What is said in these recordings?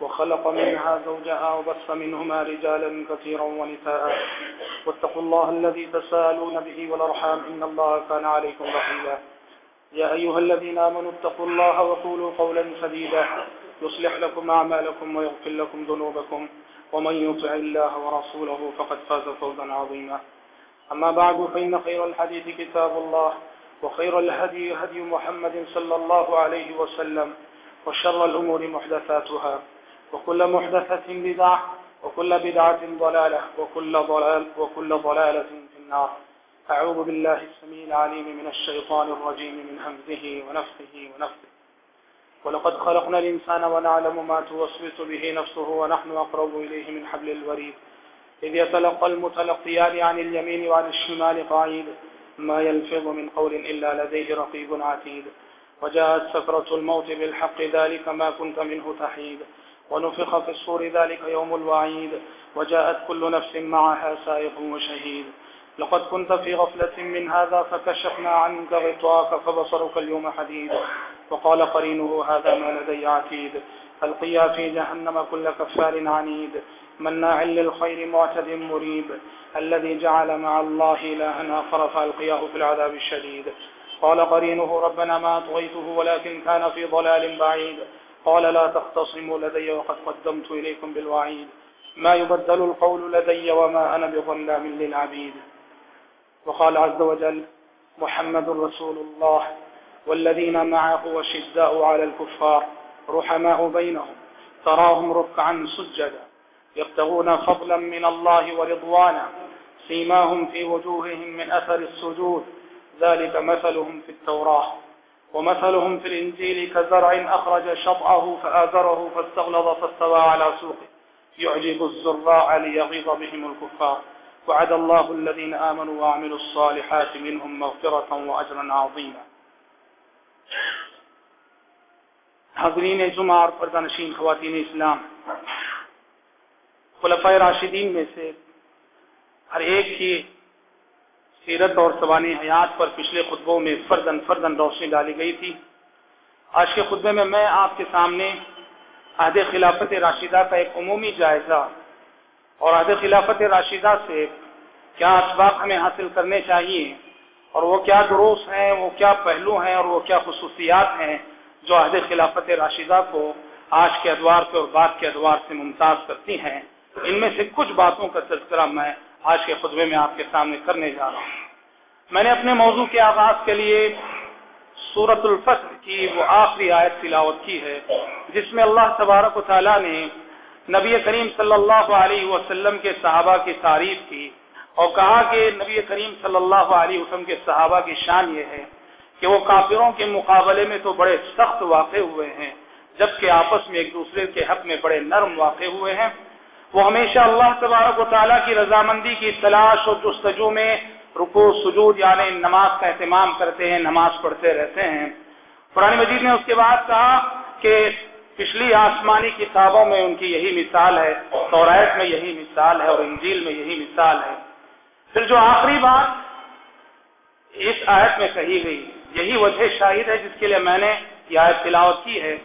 وخلق منها زوجها وبث منهما رجالا كثيرا ونساء. واتقوا الله الذي تسالون به والأرحام. إن الله كان عليكم رحيلا يا أيها الذين آمنوا اتقوا الله وقولوا قولا سديدا. يصلح لكم أعمالكم ويغفر لكم ذنوبكم. ومن يطع الله ورسوله فقد فاز فوزا عظيما. أما بعد، فإن خير الحديث كتاب الله، وخير الهدي هدي محمد صلى الله عليه وسلم، وشر الأمور محدثاتها. وكل محدثة بدعة وكل بدعة ضلالة وكل, ضلال وكل ضلالة في النار. أعوذ بالله السميع العليم من الشيطان الرجيم من همزه ونفخه ونفخه. ولقد خلقنا الإنسان ونعلم ما توسوس به نفسه ونحن أقرب إليه من حبل الوريد. إذ يتلقى المتلقيان عن اليمين وعن الشمال قعيد ما يلفظ من قول إلا لديه رقيب عتيد. وجاءت سكرة الموت بالحق ذلك ما كنت منه تحيد. ونفخ في الصور ذلك يوم الوعيد، وجاءت كل نفس معها سائق وشهيد. لقد كنت في غفلة من هذا فكشفنا عنك غطاك فبصرك اليوم حديد. وقال قرينه، هذا ما لدي عتيد. القيا في جهنم كل كفار عنيد. مناع للخير معتد مريب. الذي جعل مع الله إلها آخر فألقياه في العذاب الشديد. قال قرينه، ربنا ما أطغيته ولكن كان في ضلال بعيد. قال لا تختصموا لدي وقد قدمت إليكم بالوعيد. ما يبدل القول لدي وما أنا بظلام للعبيد. وقال عز وجل محمد رسول الله، والذين معه وشداء على الكفار، رحماء بينهم، تراهم ركعا سجدا، يبتغون فضلا من الله ورضوانا، سيماهم في وجوههم من أثر السجود. ذلك مثلهم في التوراة. ومثلهم في الإنجيل كزرع أخرج شطأه فآذره فاستغلظ فاستوى على سوقه. يعجب الزراع ليغيظ بهم الكفار. وعد الله الذين آمنوا وعملوا الصالحات منهم مغفرة وأجرا عظيما. حضرین جمعہ اور پردہ نشین، خواتین اسلام خلفۂ راشدین میں سے ہر ایک کی سیرت اور سوانح حیات پر پچھلے خطبوں میں فردن فردن روشنی ڈالی گئی تھی۔ آج کے خطبے میں میں آپ کے سامنے عہد خلافت راشدہ کا ایک عمومی جائزہ اور عہد خلافت راشدہ سے کیا اسباق ہمیں حاصل کرنے چاہیے اور وہ کیا دروس ہیں، وہ کیا پہلو ہیں اور وہ کیا خصوصیات ہیں جو عہد خلافت راشدہ کو آج کے ادوار سے اور بعد کے ادوار سے ممتاز کرتی ہیں۔ ان میں سے کچھ باتوں کا تذکرہ میں آج کے خطبے میں آپ کے سامنے کرنے جا رہا ہوں۔ میں نے اپنے موضوع کے آغاز کے لیے سورت الفصل کی وہ آخری آیت تلاوت کی ہے، جس میں اللہ تبارک و تعالیٰ نے نبی کریم صلی اللہ علیہ وسلم کے صحابہ کی تعریف کی اور کہا کہ نبی کریم صلی اللہ علیہ وسلم کے صحابہ کی شان یہ ہے کہ وہ کافروں کے مقابلے میں تو بڑے سخت واقع ہوئے ہیں، جبکہ آپس میں ایک دوسرے کے حق میں بڑے نرم واقع ہوئے ہیں۔ وہ ہمیشہ اللہ تبارک و تعالیٰ کی رضامندی کی تلاش اور جستجو میں رکو سجود یعنی نماز کا اہتمام کرتے ہیں، نماز پڑھتے رہتے ہیں۔ قرآن مجید نے اس کے بعد کہا کہ پچھلی آسمانی کتابوں میں ان کی یہی مثال ہے سورائت میں یہی مثال ہے اور انجیل میں یہی مثال ہے۔ پھر جو آخری بات اس آیت میں کہی گئی، یہی وجہ شاہد ہے جس کے لیے میں نے یہ آیت تلاوت کی ہے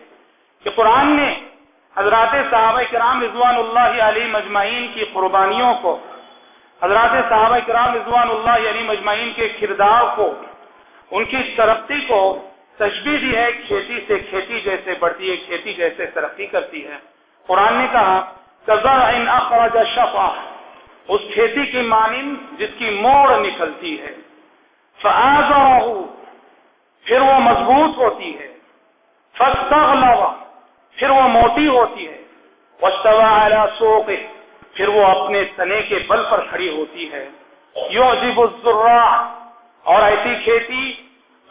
کہ قرآن نے حضرات صحابہ کرام رضوان اللہ علی مجمعین کی قربانیوں کو، حضرات صحابہ کرام رضوان اللہ علی مجمعین کے کردار کو، ان کی ترقی کو تشبیح دی ہے، کھیتی سے کھیتی جیسے بڑھتی ہے، کھیتی جیسے ترقی کرتی ہے۔ قرآن نے کہا ان اخرج شفا اس کھیتی کی مانند جس کی موڑ نکلتی ہے۔ پھر وہ مضبوط ہوتی ہے۔ پھر وہ موٹی ہوتی ہے۔ پھر وہ اپنے تنے کے بل پر کھڑی ہوتی ہے۔ یو عجیب اور ایسی کھیتی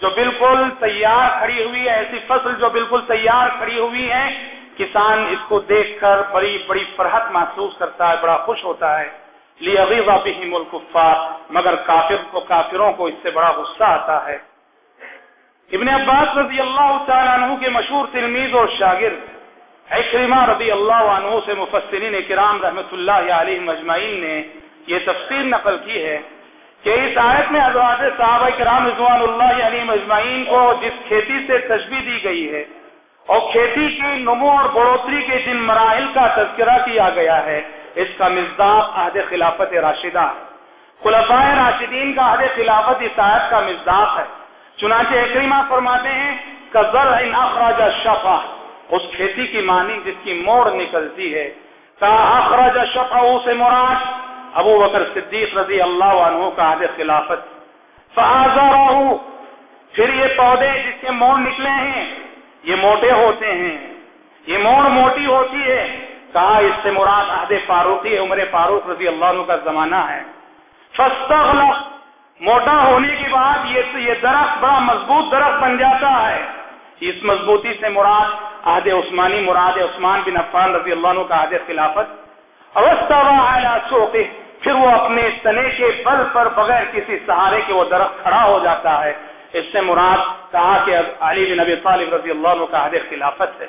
جو بالکل تیار کھڑی ہوئی ہے، ایسی فصل جو بالکل تیار کھڑی ہوئی ہے، کسان اس کو دیکھ کر بڑی بڑی فرحت محسوس کرتا ہے، بڑا خوش ہوتا ہے۔ مگر کافر کو، کافروں کو اس سے بڑا غصہ آتا ہے۔ ابن عباس رضی اللہ تعالیٰ عنہ کے مشہور تلمیز اور شاگرد اکرمہ رضی اللہ عنہ سے مفسرین کرام رحمۃ اللہ علیہ مجمعین نے یہ تفصیل نقل کی ہے کہ اس آیت میں ازواج صحابہ کرام رضوان اللہ علیہ مجمعین کو جس کھیتی سے تشبیح دی گئی ہے اور کھیتی کی نمو اور بڑھوتری کے جن مراحل کا تذکرہ کیا گیا ہے، اس کا مزداق عہد خلافت راشدہ خلفائے راشدین کا عہد خلافت اس آیت کا مزداق ہے۔ چنانچہ اکریمہ فرماتے ہیں کزر ان اخراج شفا اس کھیتی کی معنی جس کی موڑ نکلتی ہے۔ کا اخراج سے مراد ابو بکر صدیق رضی اللہ عنہ کا عہد خلافت۔ فآزارہو پھر یہ پودے جس کے موڑ نکلے ہیں، یہ موٹے ہوتے ہیں۔ یہ موڑ موٹی ہوتی ہے۔ کہا اس سے مراد عہد فاروقی عمر فاروق رضی اللہ عنہ کا زمانہ ہے۔ فستغلق موٹا ہونے کے بعد یہ درخت بڑا مضبوط درخت بن جاتا ہے۔ اس مضبوطی سے مراد عہد عثمانی، مراد عثمان بن عفان رضی اللہ عنہ کا عہد خلافت اوسطاً پھر وہ اپنے تنے کے بل پر بغیر کسی سہارے کے وہ درخت کھڑا ہو جاتا ہے۔ اس سے مراد کہا کہ علی بن نبی طالب رضی اللہ عنہ کا عہد خلافت ہے۔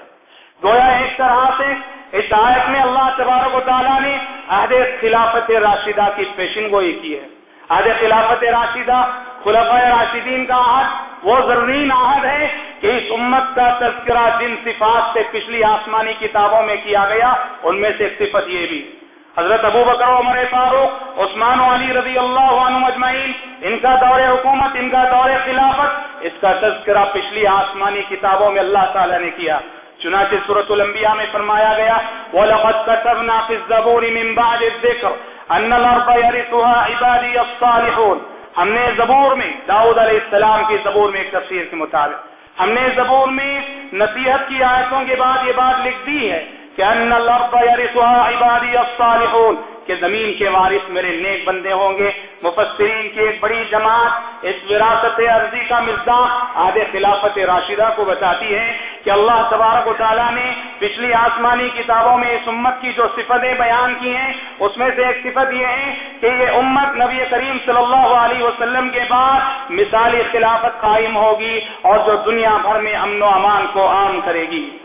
گویا ایک طرح سے اس آیت میں اللہ تبارک و تعالیٰ نے عہد خلافت راشدہ کی پیشن گوئی کی ہے۔ عہد خلافت راشدہ خلفۂ راشدین کا عہد وہ ضرورین عہد ہے کہ اس امت کا تذکرہ جن صفات سے پچھلی آسمانی کتابوں میں کیا گیا، ان میں سے صفت یہ بھی۔ حضرت ابو بکر عمر فاروق، عثمان و علی رضی اللہ عنہ مجمعین ان کا دور حکومت، ان کا دور خلافت، اس کا تذکرہ پچھلی آسمانی کتابوں میں اللہ تعالیٰ نے کیا۔ چنانچہ سورت الانبیاء میں فرمایا گیا، وَلَقَدْ كَتَبْنَا فِي الزَّبُورِ مِن بَعْدِ الذِّكْرِ أَنَّ الْأَرْضَ يَرِثُهَا عِبَادِيَ الصَّالِحُونَ۔ ہم نے زبور میں، داؤد علیہ السلام کی زبور میں ایک تفسیر کے مطابق، ہم نے زبور میں نصیحت کی آیتوں کے بعد یہ بات لکھ دی ہے کہ ان الارض يرثها عبادي الصالحون کہ زمین کے وارث میرے نیک بندے ہوں گے۔ مفسرین کی ایک بڑی جماعت اس وراثت عرضی کا مزداق آد خلافت راشدہ کو بتاتی ہے کہ اللہ تبارک و تعالیٰ نے پچھلی آسمانی کتابوں میں اس امت کی جو صفتیں بیان کی ہیں، اس میں سے ایک صفت یہ ہے کہ یہ امت نبی کریم صلی اللہ علیہ وسلم کے بعد مثالی خلافت قائم ہوگی اور جو دنیا بھر میں امن و امان کو عام کرے گی۔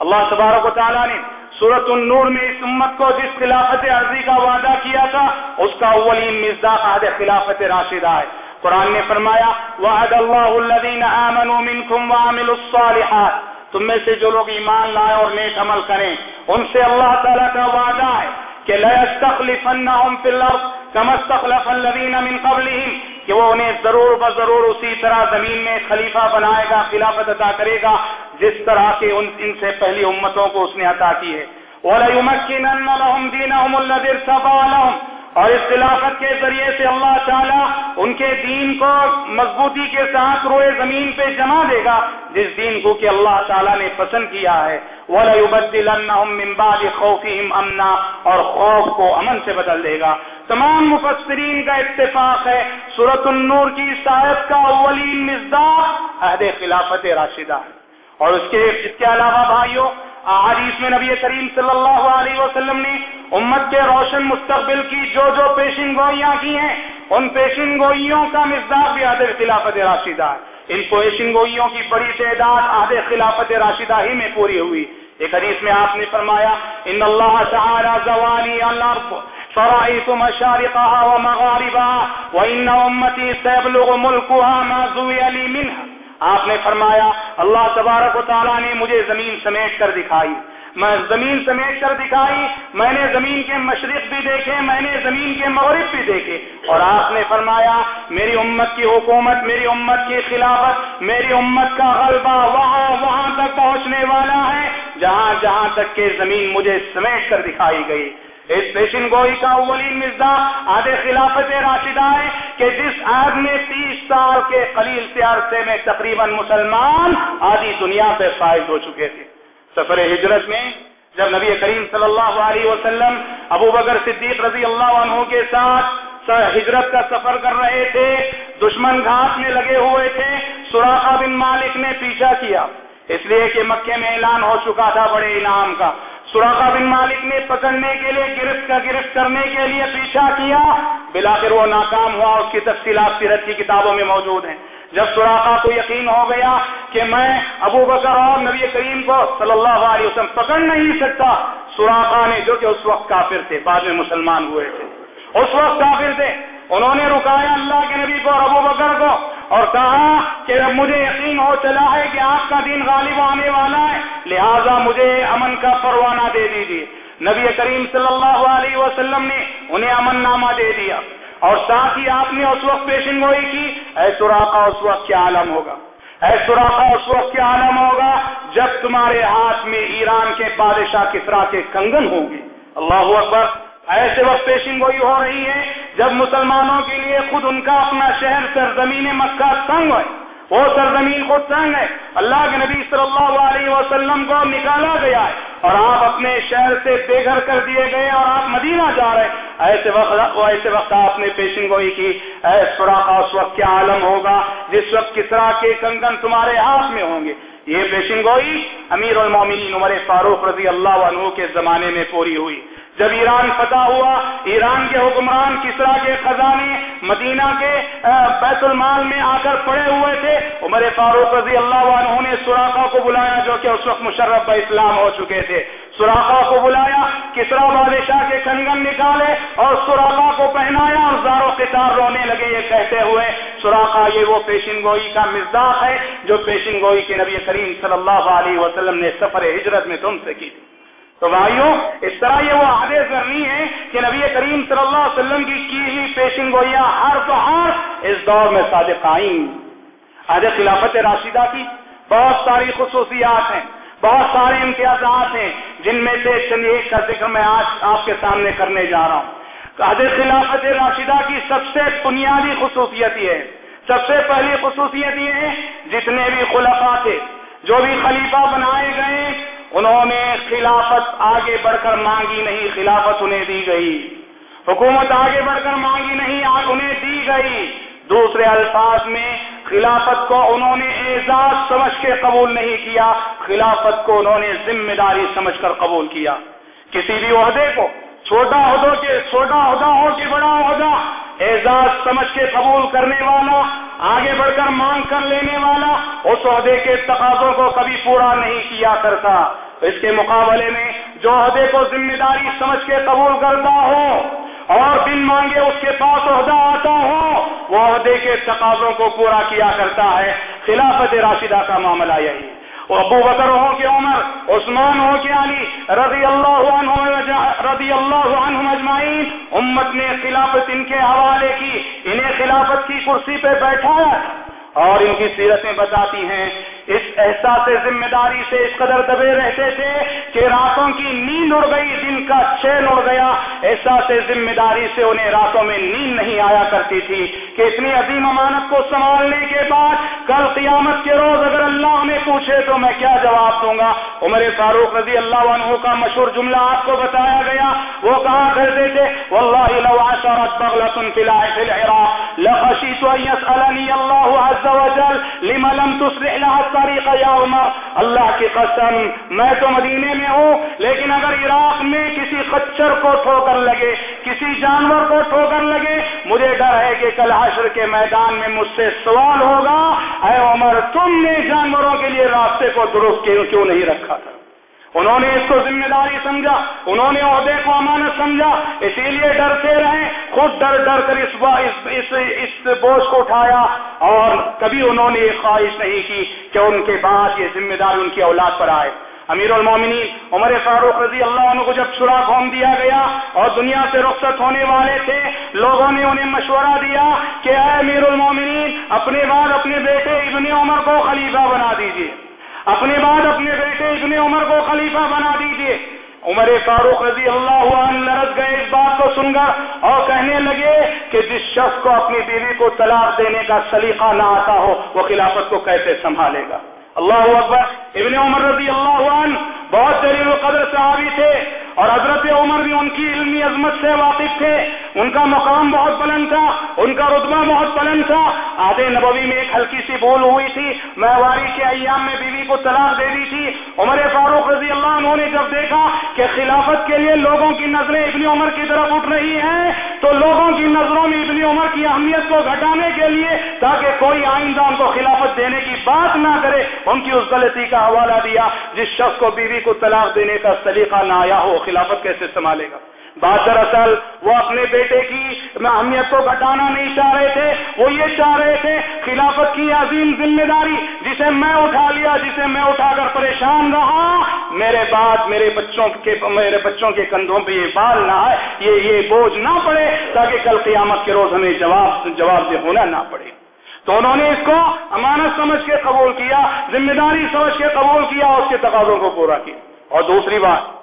اللہ تبارک و تعالیٰ نے سورت النور میں اس امت کو جس خلافت عرضی کا وعدہ کیا تھا، اس کا اولین مزداق عہد خلافت راشدہ ہے۔ قرآن نے فرمایا، وعد اللہ الذین آمنوا منکم وعملوا الصالحات۔ تم میں سے جو لوگ ایمان لائے اور نیک عمل کریں، ان سے اللہ تعالیٰ کا وعدہ ہے کہ لَيَسْتَخْلِفَنَّهُمْ فِي الْأَرْضِ، كَمَا اسْتَخْلَفَ الَّذِينَ مِنْ قَبْلِهِمْ۔ کہ وہ انہیں ضرور بضرور اسی طرح زمین میں خلیفہ بنائے گا، خلافت عطا کرے گا، جس طرح کے ان ان سے پہلی امتوں کو اس نے عطا کی ہے۔ وَلَيُمَكِّنَنَّ لَهُمْ دِينَهُمُ الَّذِرْ ارْتَضَىٰ لَهُمْ اور اس خلافت کے ذریعے سے اللہ تعالیٰ ان کے دین کو مضبوطی کے ساتھ روئے زمین پہ جما دے گا، جس دین کو کہ اللہ تعالیٰ نے پسند کیا ہے۔ وَلَيُبَدِّلَنَّهُمْ مِنْ بَعْدِ خَوْفِهِمْ أَمْنًا اور خوف کو امن سے بدل دے گا۔ تمام مفسرین کا اتفاق ہے۔ سورت النور کی شاید کا اولین مزداق عہد خلافت راشدہ۔ اور اس کے اس کے علاوہ بھائیوں احادیث میں نبی کریم صلی اللہ علیہ وسلم نے امت کے روشن مستقبل کی جو جو پیشن گوئیاں کی ہیں، ان پیشن گوئیوں کا مزدار بھی عادل خلافت راشدہ ان پیشن گوئیوں کی بڑی تعداد عہد خلافت راشدہ ہی میں پوری ہوئی۔ ایک حدیث میں آپ نے فرمایا، ان اللہ تعالی زوانی الارض فرأيت مشارقها ومغاربها، وإن أمتي سيبلغ ملكها ما زوي لي منها. آپ نے فرمایا اللہ تبارک و تعالیٰ نے مجھے زمین سمیٹ کر دکھائی۔ میں زمین سمیٹ کر دکھائی، میں نے زمین کے مشرق بھی دیکھے، میں نے زمین کے مغرب بھی دیکھے۔ اور آپ نے فرمایا، میری امت کی حکومت، میری امت کی خلافت، میری امت کا غلبہ وہاں وہاں تک پہنچنے والا ہے۔ جہاں جہاں تک کہ زمین مجھے سمیٹ کر دکھائی گئی۔ اس پیشن گوئی کا اولین مزدہ آدھے خلافت راشدہ ہے کہ جس آدھ میں تیس سال کے قلیل سے عرصے میں تقریباً مسلمان آدھی دنیا پہ فائز ہو چکے تھے۔ سفر ہجرت میں جب نبی کریم صلی اللہ علیہ وسلم ابو بکر صدیق رضی اللہ عنہ کے ساتھ ہجرت کا سفر کر رہے تھے، دشمن گھاٹ میں لگے ہوئے تھے سوراخا بن مالک نے پیچھا کیا۔ اس لیے کہ مکے میں اعلان ہو چکا تھا بڑے انعام کا۔ سراخا بن مالک نے پکڑنے کے لیے، گرفت کا گرفت کرنے کے لیے پیچھا کیا۔ بلاخر وہ ناکام ہوا، اس کی تفصیلات سیرت کی کتابوں میں موجود ہیں۔ جب سراخا کو یقین ہو گیا کہ میں ابو بکر اور نبی کریم کو صلی اللہ علیہ وسلم پکڑ نہیں سکتا سراخا نے جو کہ اس وقت کافر تھے، بعد میں مسلمان ہوئے تھے۔ اس وقت کافر تھے۔ انہوں نے رکایا اللہ کے نبی کو اور ابو بکر کو اور کہا کہ مجھے یقین ہو چلا ہے کہ آپ کا دین غالب آنے والا ہے، لہذا مجھے امن کا پروانہ دے دیجیے نبی کریم صلی اللہ علیہ وسلم نے انہیں امن نامہ دے دیا۔ اور ساتھ ہی آپ نے اس وقت پیشن گوئی کی، اے سوراخا اس وقت کیا عالم ہوگا؟ اے سوراخا اس وقت کیا عالم ہوگا؟ جب تمہارے ہاتھ میں ایران کے بادشاہ کسرا کے کنگن ہوں گے۔ اللہ اکبر ایسے وقت پیشن گوئی ہو رہی ہے جب مسلمانوں کے لیے خود ان کا اپنا شہر سرزمین مکہ تنگ ہے وہ سرزمین خود تنگ ہے۔ اللہ کے نبی صلی اللہ علیہ وسلم کو نکالا گیا ہے اور آپ اپنے شہر سے بے گھر کر دیے گئے اور آپ مدینہ جا رہے ایسے وقت ایسے وقت آپ نے پیشن گوئی کی۔ اس وقت کیا عالم ہوگا؟ جس وقت کسرا کے کنگن تمہارے ہاتھ میں ہوں گے۔ یہ پیشن گوئی امیر المومنین عمر فاروق رضی اللہ عنہ کے زمانے میں پوری ہوئی۔ جب ایران فتح ہوا، ایران کے حکمران کسرا کے خزانے، مدینہ کے بیت المال میں آ کر پڑے ہوئے تھے۔ عمر فاروق رضی اللہ عنہ نے سوراخا کو بلایا جو کہ اس وقت مشرف اسلام ہو چکے تھے۔ سوراخا کو بلایا، کسرا بادشاہ کے کنگن نکالے اور سوراخا کو پہنایا اور زاروں کے رونے لگے یہ کہتے ہوئے۔ سوراخا یہ وہ پیشن گوئی کا مزاح ہے جو پیشن گوئی کے نبی کریم صلی اللہ علیہ وسلم نے سفر ہجرت میں تم سے کی۔ تھی تو بھائیوں اس طرح یہ وہ عادے کرنی ہے کہ نبی کریم صلی اللہ علیہ وسلم کی کی ہوئی پیشن گوئیاں ہر تو ہر اس دور میں صادق آئیں۔ آج خلافت راشدہ کی بہت ساری خصوصیات ہیں، بہت سارے امتیازات ہیں، جن میں سے چند ایک کا ذکر میں آج آپ کے سامنے کرنے جا رہا ہوں۔ آج خلافت راشدہ کی سب سے بنیادی خصوصیت یہ ہے، سب سے پہلی خصوصیت یہ ہے، جتنے بھی خلفا تھے، جو بھی خلیفہ بنائے گئے انہوں نے خلافت آگے بڑھ کر مانگی نہیں، خلافت انہیں دی گئی۔ حکومت آگے بڑھ کر مانگی نہیں انہیں دی گئی۔ دوسرے الفاظ میں، خلافت کو انہوں نے اعزاز سمجھ کے قبول نہیں کیا، خلافت کو انہوں نے ذمہ داری سمجھ کر قبول کیا۔ کسی بھی عہدے کو، چھوٹا عہدوں کے، چھوٹا عہدہ ہو کہ بڑا عہدہ، اعزاز سمجھ کے قبول کرنے والا، آگے بڑھ کر مانگ کر لینے والا، اس عہدے کے تقاضوں کو کبھی پورا نہیں کیا کرتا۔ اس کے مقابلے میں جو عہدے کو ذمہ داری سمجھ کے قبول کرتا ہو اور بن مانگے اس کے پاس عہدہ آتا ہو وہ عہدے کے تقاضوں کو پورا کیا کرتا ہے۔ خلافت راشدہ کا معاملہ یہی۔ ابو بکر ہو کے عمر، عثمان ہو کے علی، رضی اللہ عنہ رضی اللہ عنہ اجمعین۔ امت نے خلافت ان کے حوالے کی، انہیں خلافت کی کرسی پہ بیٹھایا اور ان کی سیرتیں بتاتی ہیں۔ اس احساس ذمہ داری سے اس قدر دبے رہتے تھے کہ راتوں کی نیند اڑ گئی، دن کا چین اڑ گیا۔ احساس ذمہ داری سے انہیں راتوں میں نیند نہیں آیا کرتی تھی کہ اتنی عظیم امانت کو سنبھالنے کے بعد کل قیامت کے روز اگر اللہ ہمیں پوچھے تو میں کیا جواب دوں گا؟ عمر فاروق رضی اللہ عنہ کا مشہور جملہ آپ کو بتایا گیا۔ وہ کہا کرتے تھے، واللہ لو عشرت بغلة في العراق لخشيت ان يسألني الله عز وجل لما لم تصلح لها یا عمر، اللہ کی قسم، میں تو مدینے میں ہوں، لیکن اگر عراق میں کسی خچر کو ٹھوکر لگے، کسی جانور کو ٹھوکر لگے، مجھے ڈر ہے کہ کل حشر کے میدان میں مجھ سے سوال ہوگا، اے عمر، تم نے جانوروں کے لیے راستے کو درست کیوں نہیں رکھا تھا؟ انہوں نے اس کو ذمہ داری سمجھا انہوں نے عہدے کو امانت سمجھا اسی لیے ڈرتے رہے۔ خود ڈر ڈر کر اس, اس, اس, اس بوجھ کو اٹھایا اور کبھی انہوں نے یہ خواہش نہیں کی کہ ان کے بعد یہ ذمہ داری ان کی اولاد پر آئے۔ امیر المومنین عمر فاروق رضی اللہ عنہ کو جب چھڑا قوم دیا گیا اور دنیا سے رخصت ہونے والے تھے لوگوں نے انہیں مشورہ دیا کہ اے امیر المومنین اپنے بعد اپنے بیٹے ابن عمر کو خلیفہ بنا دیجیے اپنے بعد اپنے بیٹے ابن عمر کو خلیفہ بنا دیجیے عمر فاروق رضی اللہ عنہ لرز گئے اس بات کو سن کر اور کہنے لگے کہ جس شخص کو اپنی بیوی کو طلاق دینے کا سلیقہ نہ آتا ہو، وہ خلافت کو کیسے سنبھالے گا؟ اللہ اکبر۔ ابن عمر رضی اللہ عنہ بہت دلیل و قدر صحابی تھے۔ اور حضرت عمر بھی ان کی علمی عظمت سے واقف تھے۔ ان کا مقام بہت بلند تھا، ان کا رتبہ بہت بلند تھا۔ آدھے نبوی میں ایک ہلکی سی بھول ہوئی تھی۔ مہواری کے ایام میں بیوی کو طلاق دے دی تھی۔ عمر فاروق رضی اللہ عنہ نے جب دیکھا کہ خلافت کے لیے لوگوں کی نظریں ابن عمر کی طرف اٹھ رہی ہیں، تو لوگوں کی نظروں میں ابن عمر کی اہمیت کو گھٹانے کے لیے تاکہ کوئی آئندہ ان کو خلافت دینے کی بات نہ کرے، ان کی اس غلطی کا حوالہ دیا جس شخص کو بیوی کو طلاق دینے کا سلیقہ نہ آیا ہو۔ خلافت کیسے سنبھالے گا؟ بات دراصل وہ اپنے بیٹے کی اہمیت کو گھٹانا نہیں چاہ رہے تھے، وہ یہ چاہ رہے تھے خلافت کی عظیم ذمہ داری، جسے میں اٹھا لیا، جسے میں اٹھا کر پریشان رہا، میرے بعد میرے بچوں کے، میرے بچوں کے کندھوں پہ یہ بال نہ آئے، یہ یہ بوجھ نہ پڑے، تاکہ کل قیامت کے روز ہمیں جواب جواب دہ ہونا نہ پڑے۔ تو انہوں نے اس کو امانت سمجھ کے قبول کیا، ذمہ داری سمجھ کے قبول کیا اس کے تقاضوں کو پورا کیا۔ اور دوسری بات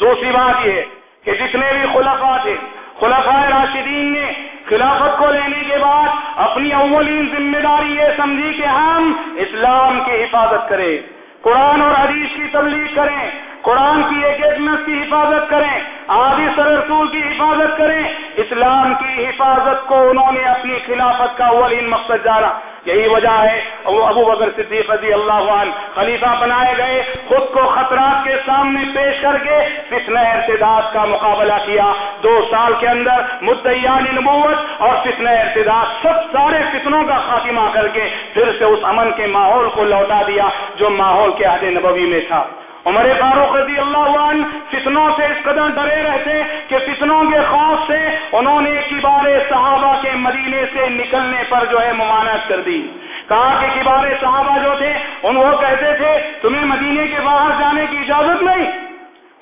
دوسری بات یہ کہ جتنے بھی خلفا تھے، خلفاء راشدین نے خلافت کو لینے کے بعد اپنی اولین ذمہ داری یہ سمجھی کہ ہم اسلام کی حفاظت کریں، قرآن اور حدیث کی تبلیغ کریں، قرآن کی ایک ایک نس کی حفاظت کریں آدھی سر رسول کی حفاظت کریں، اسلام کی حفاظت کو انہوں نے اپنی خلافت کا اولین مقصد جانا۔ یہی وجہ ہے وہ ابو بکر صدیق رضی اللہ عنہ خلیفہ بنائے گئے، خود کو خطرات کے سامنے پیش کر کے فتنہ ارتداد کا مقابلہ کیا۔ دو سال کے اندر مدعیان نبوت اور فتنہ ارتداد، سب سارے فتنوں کا خاتمہ کر کے پھر سے اس امن کے ماحول کو لوٹا دیا جو ماحول کے عہد نبوی میں تھا۔ عمر فاروق رضی اللہ عنہ فتنوں سے اس قدر ڈرے رہتے کہ فتنوں کے خوف سے انہوں نے کبار صحابہ کے مدینے سے نکلنے پر جو ہے ممانعت کر دی۔ کہا کہ کبار صحابہ جو تھے، ان وہ کہتے تھے، تمہیں مدینے کے باہر جانے کی اجازت نہیں؟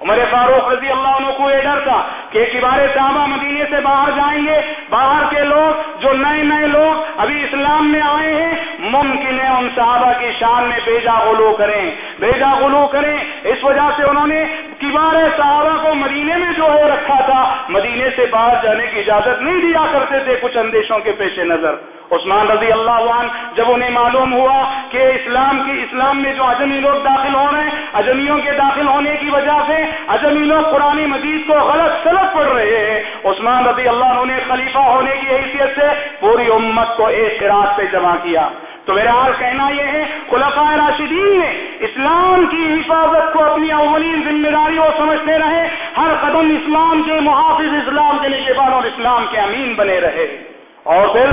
عمر فاروق رضی اللہ عنہ کو یہ ڈر تھا کہ کبار صحابہ مدینے سے باہر جائیں گے۔ باہر کے لوگ، جو نئے نئے لوگ ابھی اسلام میں آئے ہیں ممکن ہے ان صحابہ کی شان میں بیجا غلو کریں۔ بیجا غلو کریں۔ اس وجہ سے انہوں نے کبار صحابہ کو مدینے میں جو ہے رکھا تھا، مدینے سے باہر جانے کی اجازت نہیں دیا کرتے تھے کچھ اندیشوں کے پیش نظر۔ عثمان رضی اللہ عنہ، جب انہیں معلوم ہوا کہ اسلام کی، اسلام میں جو اجمی لوگ داخل ہو رہے ہیں، اجمیوں کے داخل ہونے کی وجہ سے اجمی لوگ قرآن مجید کو غلط سلط پڑ رہے ہیں۔ عثمان رضی اللہ عنہ نے خلیفہ ہونے کی حیثیت سے پوری امت کو ایک قرآن پہ جمع کیا۔ تو میرا حال کہنا یہ ہے، خلفاء راشدین نے اسلام کی حفاظت کو اپنی اولین ذمہ داری اور سمجھتے رہے، ہر قدم اسلام کے محافظ اسلام کے نگہبان اور اسلام کے امین بنے رہے۔ اور پھر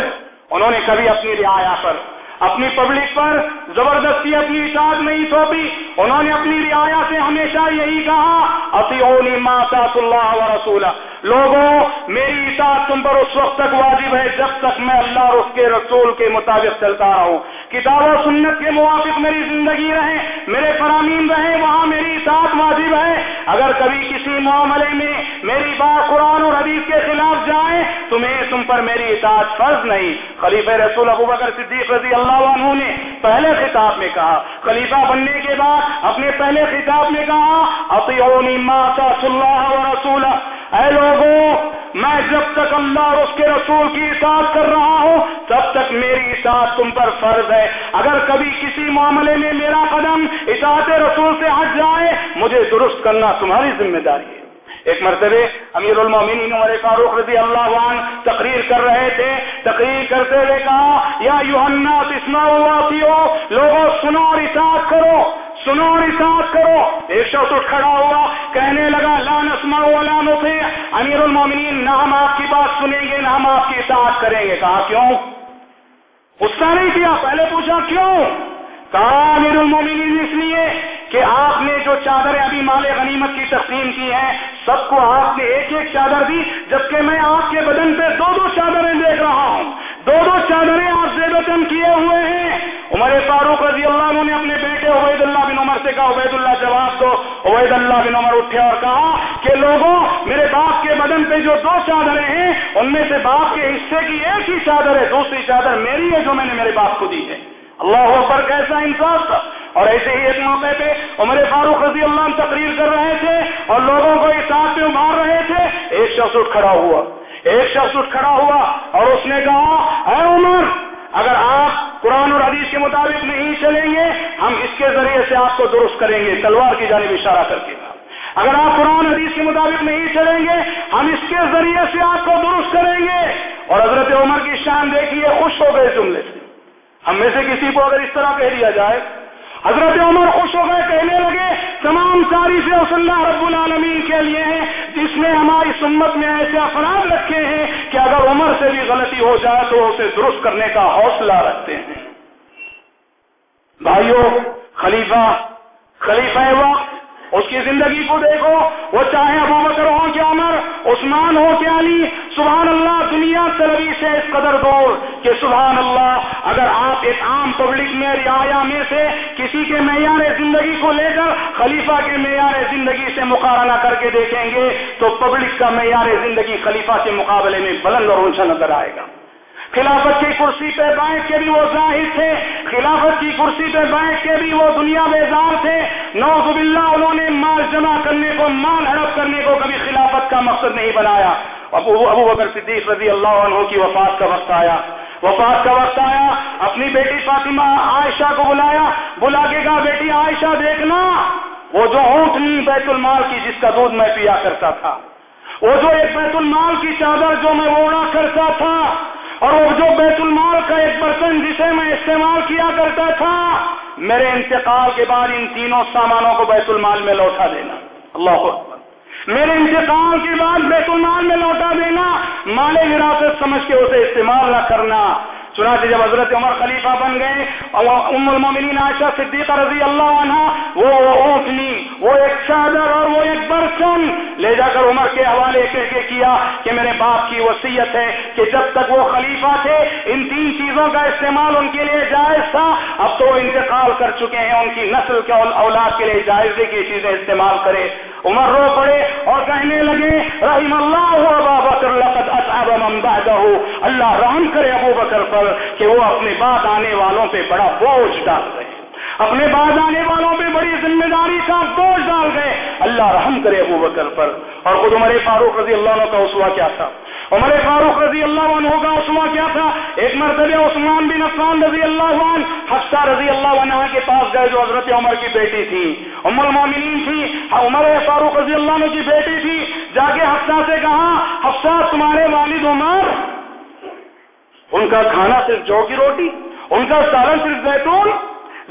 انہوں نے کبھی اپنی رعایا پر اپنی پبلک پر زبردستی اپنی اطاعت نہیں سونپی انہوں نے اپنی رعایا سے ہمیشہ یہی کہا، اطیعونی ما اللہ و رسولہ لوگوں، میری اطاعت تم پر اس وقت تک واجب ہے جب تک میں اللہ اور اس کے رسول کے مطابق چلتا رہوں۔ کتاب و سنت کے موافق میری زندگی رہے میرے فرامین رہے وہاں میری اطاعت واجب ہے۔ اگر کبھی کسی معاملے میں میری بات قرآن اور حدیث کے خلاف جائے تمہیں تم پر میری اطاعت فرض نہیں۔ خلیفہ رسول ابو بکر صدیق رضی اللہ عنہ نے پہلے خطاب میں کہا۔ خلیفہ بننے کے بعد اپنے پہلے خطاب میں کہا، اطیعونی ما اللہ و رسولہ. اے لوگوں میں جب تک اللہ اور اس کے رسول کی اطاعت کر رہا ہوں، تب تک میری اطاعت تم پر فرض ہے۔ اگر کبھی کسی معاملے میں میرا قدم اطاعت رسول سے ہٹ جائے، مجھے درست کرنا تمہاری ذمہ داری ہے۔ ایک مرتبہ امیر المومنین عمر فاروق رضی اللہ عنہ تقریر کر رہے تھے۔ تقریر کرتے ہوئے کہا، یا یوحنا اسما لوگوں، سنو اور اطاعت کرو۔ سنو اور اطاعت کرو۔ ایک شخص اٹھ کھڑا ہوا، کہنے لگا، لا نسمع ولا نطيع امیر المومنین، نہ ہم آپ کی بات سنیں گے، نہ ہم آپ کی اطاعت کریں گے۔ کہا، کیوں؟ غصہ نہیں کیا، پہلے پوچھا، کیوں؟ کہا المومنین اس لیے کہ آپ نے جو چادریں ابھی مال غنیمت کی تقسیم کی ہیں سب کو آپ نے ایک ایک چادر دی، جبکہ میں آپ کے بدن پہ دو دو چادریں دیکھ رہا ہوں۔ دو دو چادریں آپ سے بچن کیے ہوئے ہیں۔ عمر فاروق رضی اللہ عنہ نے اپنے بیٹے عبید اللہ بن عمر سے کہا عبید اللہ جواب دو۔ عبید اللہ بن عمر اٹھے اور کہا کہ لوگوں، میرے باپ کے بدن پہ جو دو چادریں ہیں، ان میں سے باپ کے حصے کی ایک ہی چادر ہے، دوسری چادر میری ہے جو میں نے میرے باپ کو دی ہے۔ اللہ پر کیسا انصاف تھا۔ اور ایسے ہی ایک موقع پہ عمر فاروق رضی اللہ عنہ تقریر کر رہے تھے اور لوگوں کو اس ساتھ میں ابھار رہے تھے۔ ایک شخص اٹھ کھڑا ہوا۔ ایک شخص اٹھ کھڑا ہوا اور اس نے کہا، اے عمر، اگر آپ قرآن اور حدیث کے مطابق نہیں چلیں گے، ہم اس کے ذریعے سے آپ کو درست کریں گے، تلوار کی جانب اشارہ کر کے۔ اگر آپ قرآن حدیث کے مطابق نہیں چلیں گے، ہم اس کے ذریعے سے آپ کو درست کریں گے۔ اور حضرت عمر کی شان دیکھیے، خوش ہو گئے جملے سے۔ ہم میں سے کسی کو اگر اس طرح کہہ دیا جائے، حضرت عمر خوش ہو گئے، کہنے لگے، تمام تعریفیں اللہ رب العالمین کے لیے ہیں، جس نے ہماری سمت میں ایسے افراد رکھے ہیں کہ اگر عمر سے بھی غلطی ہو جائے تو اسے درست کرنے کا حوصلہ رکھتے ہیں۔ بھائیوں خلیفہ خلیفہ وقت، اس کی زندگی کو دیکھو، وہ چاہے ابو بکر ہو کہ عمر عثمان ہو کہ علی، سبحان اللہ، دنیا طلبی سے اس قدر دور کہ سبحان اللہ، اگر آپ ایک عام پبلک میں، رعایا میں سے کسی کے معیار زندگی کو لے کر خلیفہ کے معیار زندگی سے مقابلہ کر کے دیکھیں گے، تو پبلک کا معیار زندگی خلیفہ کے مقابلے میں بلند اور اونچا نظر آئے گا۔ خلافت کی کرسی پہ بیٹھ کے بھی وہ ظاہر تھے، خلافت کی کرسی پہ بیٹھ کے بھی وہ دنیا بیزار تھے۔ نوز باللہ، انہوں نے مال جمع کرنے کو، مال ہڑپ کرنے کو کبھی خلافت کا مقصد نہیں بنایا۔ ابو ابو بکر صدیق رضی اللہ عنہ کی وفات کا وقت آیا۔ وفات کا وقت آیا، اپنی بیٹی فاطمہ عائشہ کو بلایا۔ بلا کے کہا بیٹی عائشہ دیکھنا، وہ جو اونٹنی بیت المال کی جس کا دودھ میں پیا کرتا تھا۔ وہ جو ایک بیت المال کی چادر جو میں اوڑا کرتا تھا اور وہ جو بیت المال کا ایک برتن جسے میں استعمال کیا کرتا تھا، میرے انتقال کے بعد ان تینوں سامانوں کو بیت المال میں لوٹا دینا۔ اللہ میرے انتقال کے بعد بیت المال میں لوٹا دینا مال وراثت سمجھ کے اسے استعمال نہ کرنا۔ چنانچہ جب حضرت عمر خلیفہ بن گئے ام المومنین عائشہ صدیقہ رضی اللہ عنہ، وہ اونٹنی وہ ایک چادر اور وہ ایک برتن لے جا کر عمر کے حوالے کہہ کے کیا کہ میرے باپ کی وصیت ہے کہ جب تک وہ خلیفہ تھے، ان تین چیزوں کا استعمال ان کے لیے جائز تھا۔ اب تو وہ انتقال کر چکے ہیں، ان کی نسل کے اولاد کے لیے جائز ہے کہ چیزیں استعمال کرے عمر رو پڑے اور کہنے لگے، رحم اللہ ابا بکر لقد اصحاب من بعده۔ اللہ رحم کرے ابو بکر پر۔ کہ وہ اپنے بعد آنے والوں پہ بڑا بوجھ ڈال رہے ہیں۔ اپنے بعد آنے والوں پہ بڑی ذمہ داری کا بوجھ ڈال گئے اللہ رحم کرے ابو بکر پر۔ اور خود عمر فاروق رضی اللہ عنہ کا اسوا کیا تھا؟ عمر فاروق رضی اللہ عنہ کا اسوا کیا تھا؟ ایک مرتبہ عثمان بن عفان رضی اللہ عنہ حفصہ رضی اللہ عنہ کے پاس گئے، جو حضرت عمر کی بیٹی تھی۔ ام المومنین تھی۔ عمر فاروق رضی اللہ عنہ کی بیٹی تھی۔ جا کے حفصہ سے کہا، حفصہ، تمہارے والد عمر ان کا کھانا صرف جو کی روٹی، ان کا سالن صرف زیتون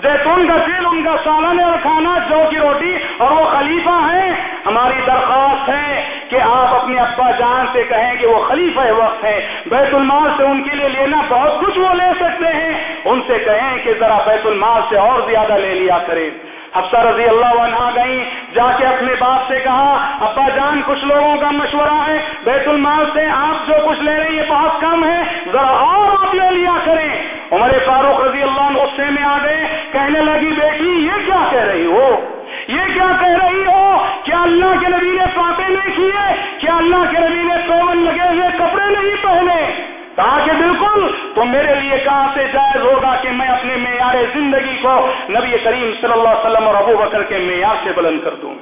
زیتون کا تیل، ان کا سالن اور کھانا جو کی روٹی اور وہ خلیفہ ہیں۔ ہماری درخواست ہے کہ آپ اپنے ابا جان سے کہیں کہ وہ خلیفہ وقت ہے۔ بیت المال سے ان کے لیے لینا بہت کچھ وہ لے سکتے ہیں۔ ان سے کہیں کہ ذرا بیت المال سے اور زیادہ لے لیا کرے حفصہ رضی اللہ عنہ گئی جا کے اپنے باپ سے کہا، ابا جان، کچھ لوگوں کا مشورہ ہے، بیت المال سے آپ جو کچھ لے رہے ہیں، یہ بہت کم ہے، ذرا اور آپ لے لیا کریں۔ عمر فاروق رضی اللہ عنہ غصے میں آ گئے، کہنے لگی، بیٹی، یہ کیا کہہ رہی ہو؟ یہ کیا کہہ رہی ہو؟ کیا اللہ کے نبی نے فاتح نہیں کیے؟ کیا اللہ کے نبی نے سومن لگے ہوئے کپڑے نہیں پہنے؟ کہا کہ بالکل تو میرے لیے کہاں سے جائز ہوگا کہ میں اپنے معیار زندگی کو نبی کریم صلی اللہ علیہ وسلم اور ابو بکر کے معیار سے بلند کر دوں؟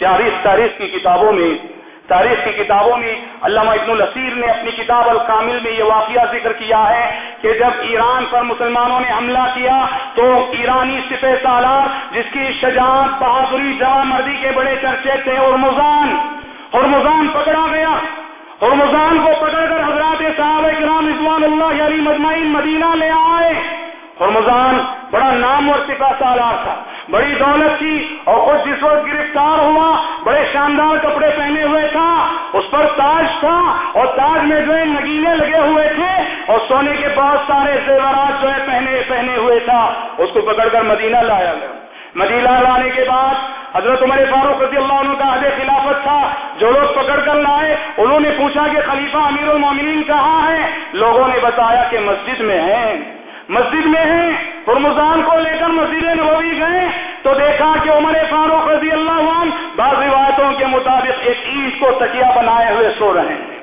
تاریخ تاریخ کی کتابوں میں تاریخ کی کتابوں میں علامہ ابن الاسیر نے اپنی کتاب الکامل میں یہ واقعہ ذکر کیا ہے کہ جب ایران پر مسلمانوں نے حملہ کیا تو ایرانی سپہ سالار جس کی شجاعت بہادری جوان مردی کے بڑے چرچے تھے ارمزان ارمزان پکڑا گیا۔ ارمزان کو پکڑ کر حضرات صاحب کرام رضوان اللہ علی مجمعین مدینہ لے آئے۔ ارمزان بڑا نام اور سپا سالار تھا۔ بڑی دولت تھی اور خود جس وقت گرفتار ہوا، بڑے شاندار کپڑے پہنے ہوئے تھا، اس پر تاج تھا اور تاج میں جو ہے نگینے لگے ہوئے تھے اور سونے کے بہت سارے زیورات جو ہے پہنے پہنے ہوئے تھا۔ اس کو پکڑ کر مدینہ لایا گیا۔ مدینہ لانے کے بعد حضرت عمر فاروق رضی اللہ عنہ کا عہد خلافت تھا، جو لوگ پکڑ کر لائے، انہوں نے پوچھا کہ خلیفہ امیر المومنین کہاں ہے لوگوں نے بتایا کہ مسجد میں ہیں۔ مسجد میں ہیں فرمزان کو لے کر مسجد نبوی گئے۔ تو دیکھا کہ عمر فاروق رضی اللہ عنہ بعض روایتوں کے مطابق ایک عید کو تکیا بنائے ہوئے سو رہے ہیں۔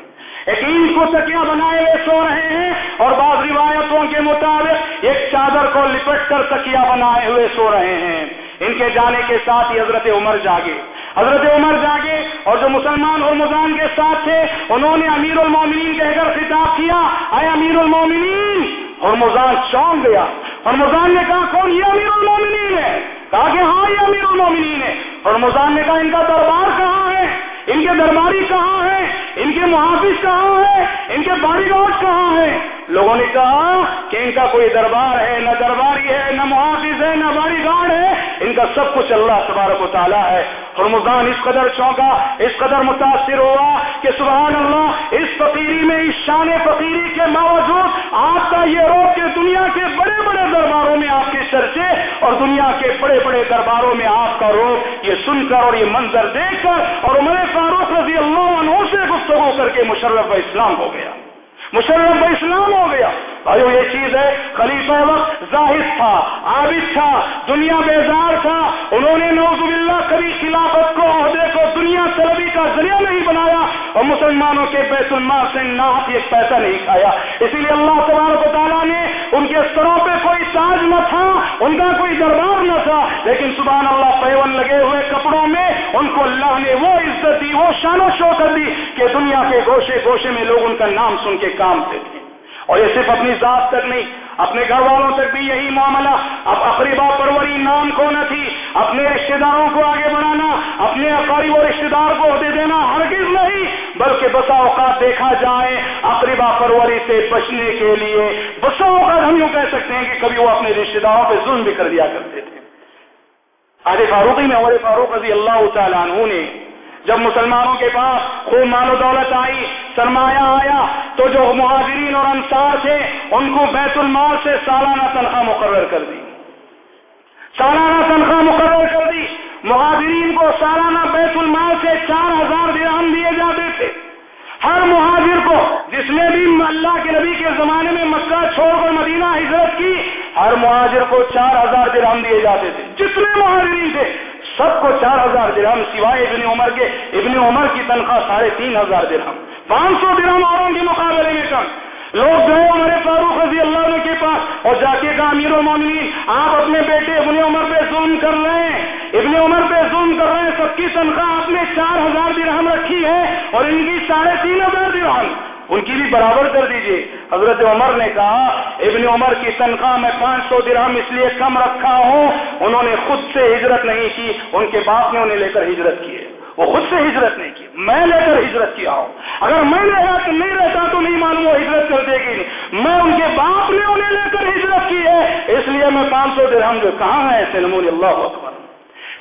ایک عید کو تکیا بنائے ہوئے سو رہے ہیں اور بعض روایتوں کے مطابق ایک چادر کو لپٹ کر تکیا بنائے ہوئے سو رہے ہیں۔ ان کے جانے کے ساتھ ہی حضرت عمر جاگے۔ حضرت عمر جاگے اور جو مسلمان اور کے ساتھ تھے، انہوں نے امیر المومنین کہہ کر خطاب کیا، اے امیر المومنین! ہرمزان چونک گیا۔ ہرمزان نے کہا، کون یہ امیر المومنین ہے؟ کہا کہ ہاں یہ امیر المومنین ہے۔ اور مزان نے کہا، ان کا دربار کہاں ہے؟ ان کے درباری کہاں ہیں ان کے محافظ کہاں ہیں ان کے باڑی گارڈ کہاں ہیں لوگوں نے کہا کہ ان کا کوئی دربار ہے، نہ درباری ہے، نہ محافظ ہے، نہ باڑی گارڈ ہے۔ ان کا سب کچھ اللہ تبارک و تعالیٰ ہے۔ رمضان اس قدر چونکا، اس قدر متاثر ہوا کہ سبحان اللہ، اس فقیری میں، اس شان فقیری کے باوجود آپ کا یہ روک کہ دنیا کے بڑے بڑے درباروں میں آپ کے چرچے اور دنیا کے بڑے بڑے درباروں میں آپ کا روک یہ سن کر اور یہ منظر دیکھ کر اور عمر فاروق رضی اللہ عنہ سے گفتگو کر کے مشرف اسلام ہو گیا۔ مسلم اسلام ہو گیا۔ بھائیو یہ چیز ہے، خلیفہ وقت زاہد تھا، عابد تھا، دنیا بیزار تھا، انہوں نے نوز باللہ کبھی خلافت کو، عہدے کو دنیا طلبی کا ذریعہ نہیں بنایا اور مسلمانوں کے بیت المال سے نہ ایک پیسہ نہیں کھایا۔ اسی لیے اللہ تبارک و تعالیٰ نے ان کے ستروں پہ کوئی تاج نہ تھا، ان کا کوئی دربار نہ تھا، لیکن سبحان اللہ پیون لگے ہوئے کپڑوں میں ان کو اللہ نے وہ عزت دی، وہ شان و شوکت دی کہ دنیا کے گوشے گوشے میں لوگ ان کا نام سن کے کام تھے۔ اور یہ صرف اپنی ذات تک نہیں، اپنے گھر والوں تک بھی یہی معاملہ۔ اب اقریبا پروری نام کو نہ تھی، اپنے رشتے داروں کو آگے بڑھانا، اپنے اقاری و رشتے دار کو عہدے دینا ہرگز نہیں، بلکہ بسا اوقات دیکھا جائے اقریبا پروری سے بچنے کے لیے۔ بسا اوقات ہم یوں کہہ سکتے ہیں کہ کبھی وہ اپنے رشتے داروں پہ ظلم بھی کر دیا کرتے تھے۔ آج فاروقی میں عمر فاروق رضی اللہ تعالیٰ عنہ نے جب مسلمانوں کے پاس خوب مال و دولت آئی، سرمایہ آیا، تو جو مہاجرین اور انصار تھے، ان کو بیت المال سے سالانہ تنخواہ مقرر کر دی۔ سالانہ تنخواہ مقرر کر دی۔ مہاجرین کو سالانہ بیت المال سے چار ہزار درہم دیے جاتے تھے۔ ہر مہاجر کو، جس نے بھی اللہ کے نبی کے زمانے میں مکہ چھوڑ کر مدینہ ہجرت کی، ہر مہاجر کو چار ہزار درہم دیے جاتے تھے۔ جتنے مہاجرین تھے سب کو چار ہزار درہم، سوائے ابن عمر کے۔ ابن عمر کی تنخواہ ساڑھے تین ہزار درہم۔ پانچ سو درہم اوروں کے مقابلے میں کم لوگ گئے عمر فاروق رضی اللہ عنہ کے پاس، اور جا کے کہا، امیر المومنین، آپ اپنے بیٹے ابن عمر پہ ظلم کر رہے ہیں۔ ابن عمر پہ ظلم کر رہے ہیں، سب کی تنخواہ آپ نے چار ہزار درہم رکھی ہے، اور ان کی ساڑھے تین ہزار درہم۔ ان کی بھی برابر کر دیجیے۔ حضرت عمر نے کہا، ابن عمر کی تنخواہ میں پانچ سو درہم اس لیے کم رکھا ہوں، انہوں نے خود سے ہجرت نہیں کی، ان کے باپ نے انہیں لے کر ہجرت کی ہے۔ وہ خود سے ہجرت نہیں کی، میں لے کر ہجرت کیا ہوں۔ اگر میں نہیں رہتا تو نہیں معلوم وہ ہجرت کر دے گی۔ میں ان کے باپ نے انہیں لے کر ہجرت کی ہے۔ اس لیے میں پانچ سو درہم جو کہاں ہے ایسے نمونے اللہ اکبر۔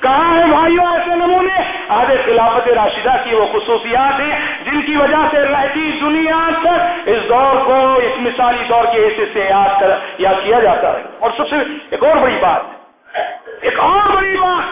کہاں ہے بھائیوں ایسے نمونے آج خلافت راشدہ کی وہ خصوصیات ہیں، جن کی وجہ سے رہتی دنیا تک اس دور کو، اس مثالی دور کے حصے سے یاد کر، یاد کیا جاتا ہے۔ اور سب سے ایک اور بڑی بات، ایک اور بڑی بات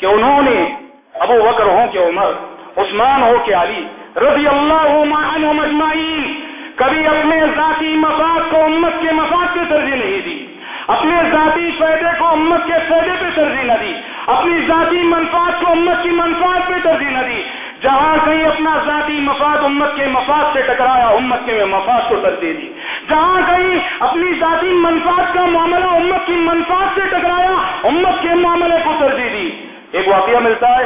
کہ انہوں نے ابو بکر ہو کے عمر، عثمان ہو کے علی، رضی اللہ عنہم اجمعین، کبھی اپنے ذاتی مفاد کو امت کے مفاد پہ ترجیح نہیں دی، اپنے ذاتی فائدے کو امت کے فائدے پہ ترجیح نہ دی، اپنی ذاتی منفاط کو امت کی منفاط پہ ترجیح نہ دی، جہاں کہیں اپنا ذاتی مفاد امت کے مفاد سے ٹکرایا، امت کے مفاد کو ترجیح دی، جہاں کہیں اپنی ذاتی منفاط کا معاملہ امت کی منفاط سے ٹکرایا، امت کے معاملے کو ترجیح دی ایک واقعہ ملتا ہے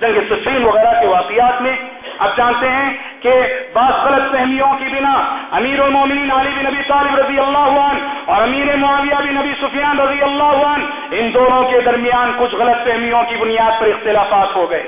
جنگ سفین وغیرہ کے واقعات میں۔ اب جانتے ہیں کہ بعض غلط فہمیوں کی بنا امیر المومنین علی بن نبی طالب رضی اللہ عنہ اور امیر معاویہ بن نبی سفیان رضی اللہ عنہ، ان دونوں کے درمیان کچھ غلط فہمیوں کی بنیاد پر اختلافات ہو گئے۔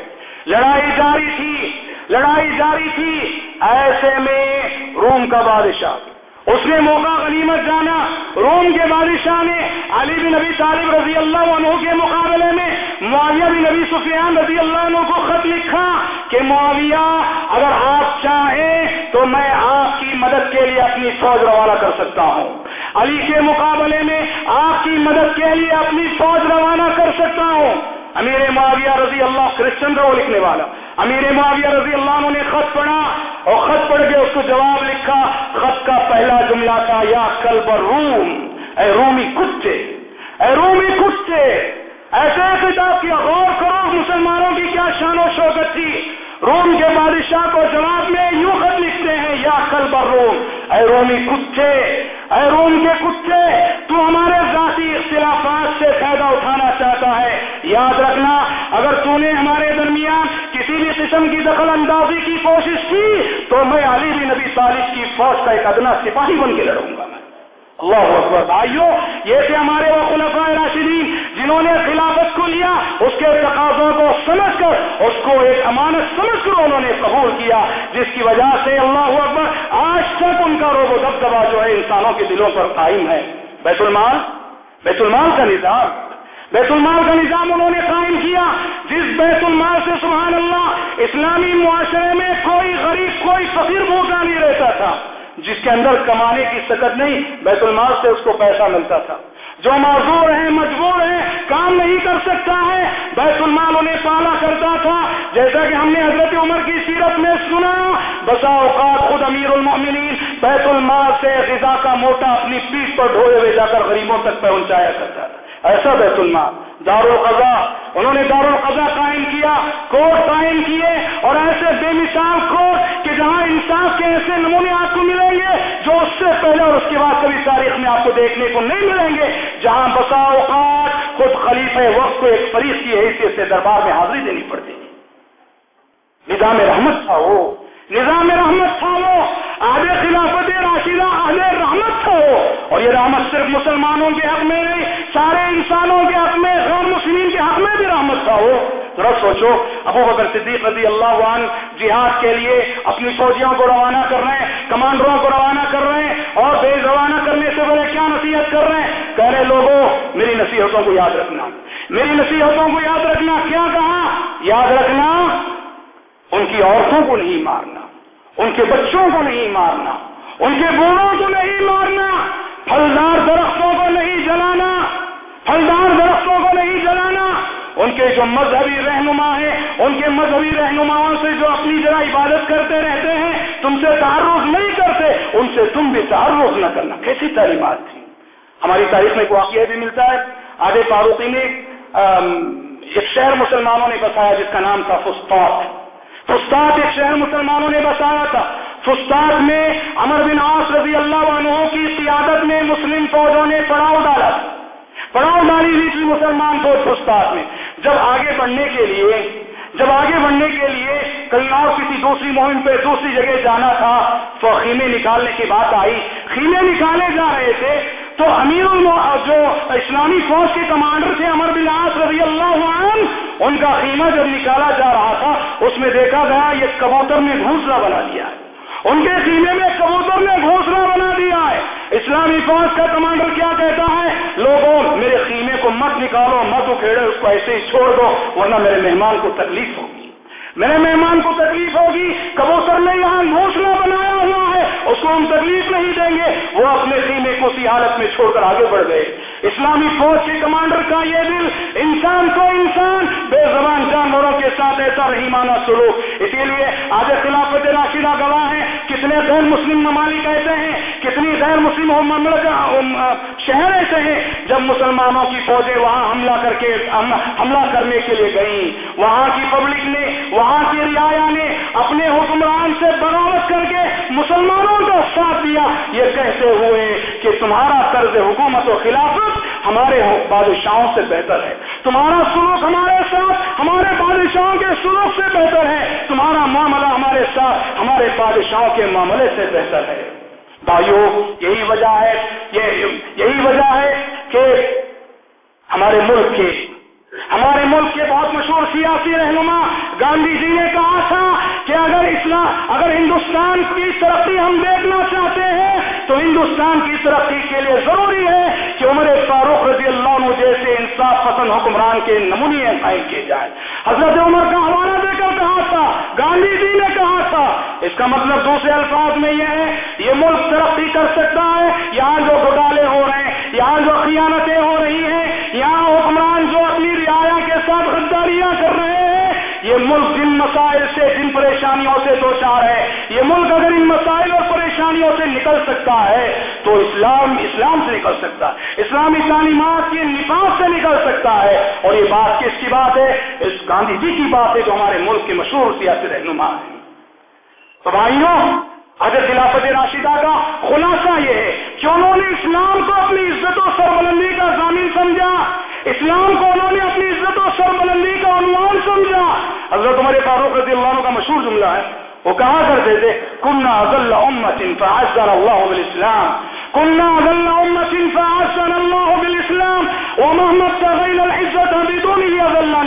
لڑائی جاری تھی، لڑائی جاری تھی، ایسے میں روم کا بادشاہ۔ اس نے موقع غنیمت جانا۔ روم کے بادشاہ نے علی بن نبی طالب رضی اللہ عنہ کے مقابلے میں معاویہ بن نبی سفیان رضی اللہ عنہ کو خط لکھا کہ معاویہ، اگر آپ چاہیں تو میں آپ کی مدد کے لیے اپنی فوج روانہ کر سکتا ہوں۔ علی کے مقابلے میں آپ کی مدد کے لیے اپنی فوج روانہ کر سکتا ہوں۔ امیر معاویہ رضی اللہ کرسچن رو لکھنے والا۔ امیر معاویہ رضی اللہ عنہ نے خط پڑھا اور خط پڑھ کے اس کو جواب لکھا، خط کا پہلا جملہ تھا، یا کلب روم اے رومی کتے اے رومی کتے ایسے خطاب کیا، غور کرو مسلمانوں کی کیا شان و شوکت تھی۔ روم کے بادشاہ کو جواب میں یوں خط لکھتے ہیں، یا کلب روم اے رومی کتے اے روم کے کتے تو ہمارے ذاتی اختلافات سے فائدہ اٹھانا چاہتا ہے۔ یاد رکھنا، اگر تو نے ہمارے درمیان قسم کی دخل اندازی کی کوشش کی تو میں علی بن نبی طالب کی فوج کا ایک ادنا سپاہی بن کے لڑوں گا میں۔ اللہ اکبر۔ بھائیو، یہ تھے ہمارے وہ خلفاء راشدین جنہوں نے خلافت کو لیا، اس کے تقاضوں کو سمجھ کر، اس کو ایک امانت سمجھ کر انہوں نے قبول کیا، جس کی وجہ سے اللہ اکبر آج تک ان کا روب و دبدبا جو ہے انسانوں کے دلوں پر قائم ہے۔ بیت المال؟ بیت المال کا نظام۔ بیت المال کا نظام انہوں نے قائم کیا، جس بیت المال سے سبحان اللہ، اسلامی معاشرے میں کوئی غریب، کوئی فقیر بھوکا نہیں رہتا تھا، جس کے اندر کمانے کی سکت نہیں، بیت المال سے اس کو پیسہ ملتا تھا۔ جو معذور ہیں، مجبور ہیں، کام نہیں کر سکتا ہے، بیت المال انہیں پالا کرتا تھا۔ جیسا کہ ہم نے حضرت عمر کی سیرت میں سنا، بسا اوقات خود امیر المومنین بیت المال سے غذا کا موٹا اپنی پیٹ پر ڈھوئے ہوئے جا کر غریبوں تک پہنچایا کرتا تھا۔ ایسا بیت المال دار القضا انہوں نے دار القضا قائم کیا، کوٹ قائم کیے اور ایسے بے مثال کوٹ کہ جہاں انصاف کے ایسے نمونے آپ کو ملیں گے جو اس سے پہلے اور اس کے بعد کبھی تاریخ میں آپ کو دیکھنے کو نہیں ملیں گے، جہاں بسا اوقات خود خلیفہ وقت کو ایک فریق کی حیثیت سے دربار میں حاضری دینی پڑتی نظام رحمت تھا وہ، نظام رحمت تھا وہ۔ آدھے خلافت راشدہ آدھے رحمت تھا وہ اور یہ رحمت صرف مسلمانوں کے حق میں نہیں، سارے انسانوں کے حق میں، غیر مسلم کے حق میں بھی رحمت تھا وہ۔ ذرا سوچو، ابو بکر صدیق رضی اللہ عنہ جہاد کے لیے اپنی فوجیوں کو روانہ کر رہے ہیں، کمانڈروں کو روانہ کر رہے ہیں، اور بے روانہ کرنے سے پہلے کیا نصیحت کر رہے ہیں؟ کہہ رہے لوگوں، میری نصیحتوں کو یاد رکھنا۔ میری نصیحتوں کو یاد رکھنا کیا کہا؟ یاد رکھنا، ان کی عورتوں کو نہیں مارنا۔ ان کے بچوں کو نہیں مارنا، ان کے بوڑھوں کو نہیں مارنا، پھلدار درختوں کو نہیں جلانا، پھلدار درختوں کو نہیں جلانا۔ ان کے جو مذہبی رہنما ہیں، ان کے مذہبی رہنماؤں سے جو اپنی ذرا عبادت کرتے رہتے ہیں، تم سے تعارف نہیں کرتے، ان سے تم بھی تعارف نہ کرنا۔ کیسی تعلیمات تھی ہماری تاریخ میں ایک واقعہ بھی ملتا ہے۔ آدھے فاروقی نے ایک شہر مسلمانوں نے بتایا جس کا نام تھا فستاط فستاد ایک شہر مسلمانوں نے بتایا تھا۔ فستاد میں امر بن آس رضی اللہ عنہ کی قیادت میں مسلم فوجوں نے پڑاؤ ڈالا۔ پڑاؤ ڈالی ہوئی تھی مسلمان فوج فستاد میں۔ جب آگے بڑھنے کے لیے جب آگے بڑھنے کے لیے کہیں اور کسی دوسری مہم پہ دوسری جگہ جانا تھا تو خیمے نکالنے کی بات آئی۔ خیمے نکالے جا رہے تھے۔ تو امیر جو اسلامی فوج کے کمانڈر تھے امر بلاس رضی اللہ عنہ، ان کا خیمہ جب نکالا جا رہا تھا، اس میں دیکھا گیا یہ کبوتر نے گھونسلہ بنا دیا ہے۔ ان کے خیمے میں کبوتر نے گھونسلہ بنا دیا ہے۔ اسلامی فوج کا کمانڈر کیا کہتا ہے؟ لوگوں، میرے خیمے کو مت نکالو، مت اکھیڑے اس کو ایسے ہی چھوڑ دو، ورنہ میرے مہمان کو تکلیف ہوگی۔ میرے مہمان کو تکلیف ہوگی، کبوتر نے یہاں گھونسلہ بنایا ہوا ہے، اس کو ہم تکلیف نہیں دیں گے۔ وہ اپنے سینے کو اسی حالت میں چھوڑ کر آگے بڑھ گئے۔ اسلامی فوج کے کمانڈر کا یہ دل انسان کو انسان، بے زبان جانوروں کے ساتھ ایسا رہی مانا سلوک۔ اسی لیے آج خلافت راشدہ گواہ ہیں۔ کتنے غیر مسلم ممالک ایسے ہیں، کتنی غیر مسلم شہر ایسے ہیں جب مسلمانوں کی فوجیں وہاں حملہ کر کے حملہ کرنے کے لیے گئیں۔ وہاں کی پبلک نے، وہاں کی رعایا نے اپنے حکمران سے بغاوت کر کے مسلمانوں کا ساتھ دیا۔ یہ کہتے ہوئے کہ تمہارا طرز حکومت و خلافت ہمارے بادشاہوں سے بہتر ہے۔ تمہارا سلوک ہمارے ساتھ، ہمارے بادشاہوں کے سلوک سے بہتر ہے۔ تمہارا معاملہ ہمارے ساتھ، ہمارے بادشاہوں کے معاملے سے بہتر ہے۔ بھائیو، یہی وجہ ہے یہی وجہ ہے کہ ہمارے ملک کے، ہمارے ملک کے بہت مشہور سیاسی رہنما گاندھی جی نے کہا تھا کہ اگر اسلام، اگر ہندوستان کی ترقی ہم دیکھنا چاہتے ہیں تو ہندوستان کی ترقی کے لیے ضروری ہے کہ عمر فاروق رضی اللہ عنہ جیسے انصاف پسند حکمران کے نمونے قائم کیے جائیں۔ حضرت عمر کا حوالہ دے کر کہا تھا، گاندھی جی نے کہا تھا۔ اس کا مطلب دوسرے الفاظ میں یہ ہے، یہ ملک ترقی کر سکتا ہے، یہاں جو گھوٹالے ہو رہے ہیں، یہاں جو خیانتیں یہ ملک جن مسائل سے، جن پریشانیوں سے دو چار ہے، یہ ملک اگر ان مسائل اور پریشانیوں سے نکل سکتا ہے، تو اسلام اسلام سے نکل سکتا ہے۔ اسلامی تعلیمات کے نفاذ سے نکل سکتا ہے۔ اور یہ بات کس کی بات ہے؟ اس گاندھی جی کی بات ہے، جو ہمارے ملک کے مشہور سیاسی رہنما ہیں۔ تو بھائیوں اگر خلافت راشدہ کا خلاصہ یہ ہے کہ انہوں نے اسلام کو اپنی عزت و سربلندی کا ضامن سمجھا۔ اسلام کو انہوں نے اپنی عزت و سربلندی کا عنوان سمجھا۔ حضرت عمر فاروق رضی اللہ عنہ کا مشہور جملہ ہے۔ وہ کہا کرتے تھے کنہ ضل امت فعزن اللہ بالاسلام کنہ ضل امت فعزن اللہ بالاسلام ومحمد تغیل العزت بدون ہی اللہ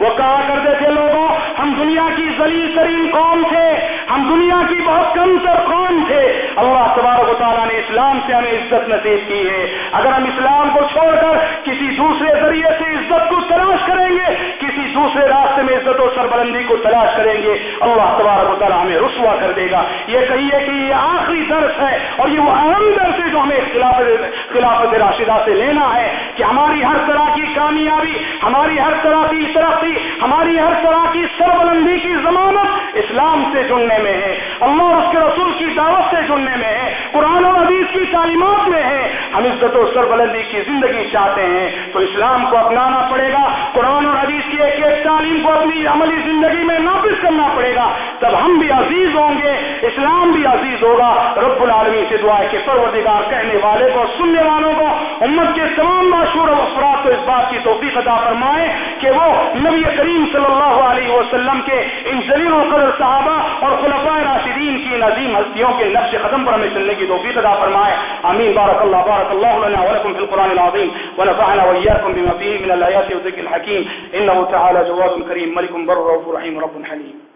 وہ کہا کرتے تھے لوگوں ہم دنیا کی ذلیل ترین قوم تھے۔ ہم دنیا کی بہت کم تر قوم تھے۔ اللہ تبارک و تعالیٰ نے اسلام سے ہمیں عزت نصیب کی ہے۔ اگر ہم اسلام کو چھوڑ کر کسی دوسرے ذریعے سے عزت کو تلاش کریں گے کسی دوسرے راستے میں عزت و سربلندی کو تلاش کریں گے، اللہ تبارک و تعالیٰ ہمیں رسوا کر دے گا۔ یہ کہیے کہ یہ آخری درس ہے اور یہ وہ اہم درس ہے جو ہمیں خلافت خلافت راشدہ سے لینا ہے کہ ہماری ہر طرح کی کامیابی، ہماری ہر طرح کی ترقی، ہماری ہر طرح کی سربلندی کی ضمانت اسلام سے جڑنے میں ہے۔ اللہ اور اس کے رسول کی دعوت سے جڑنے میں ہے۔ قرآن اور حدیث کی تعلیمات میں ہے۔ ہم عزت و سربلندی کی زندگی چاہتے ہیں تو اسلام کو اپنانا پڑے گا۔ قرآن اور حدیث کی ایک ایک تعلیم کو اپنی عملی زندگی میں نافذ کرنا پڑے گا۔ تب ہم بھی عزیز ہوں گے، اسلام بھی عزیز ہوگا۔ رب العالمین سے دعا ہے کہ پروردگار کہنے والے کو، سننے والوں کو، امت کے تمام مشہور افراد کو اس بات کی توفیق عطا فرمائے کہ وہ نبی کریم صلی اللہ علیہ وسلم کے ان ذلیل القدر صحابہ اور خلفاء راشدین کی نظیم ہستیوں کے نقش قدم پر ہمیں چلنے کی توفیق عطا فرمائے۔ امین بارک اللہ بارک اللہ لنا ولکم فی القرآن العظیم۔ ونفعنا وإياكم بما فيه من الآيات والذكر الحكيم إنه تعالى جواد كريم ملك بر رب رحيم رب حليم.